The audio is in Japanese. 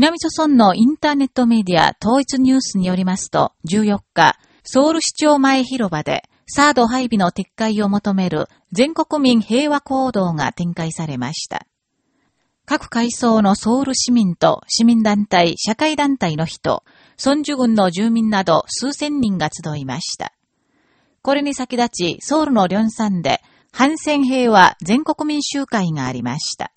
南諸村のインターネットメディア統一ニュースによりますと、14日、ソウル市長前広場で、サード配備の撤回を求める全国民平和行動が展開されました。各階層のソウル市民と市民団体、社会団体の人、孫樹軍の住民など数千人が集いました。これに先立ち、ソウルのリョンサンで、反戦平和全国民集会がありました。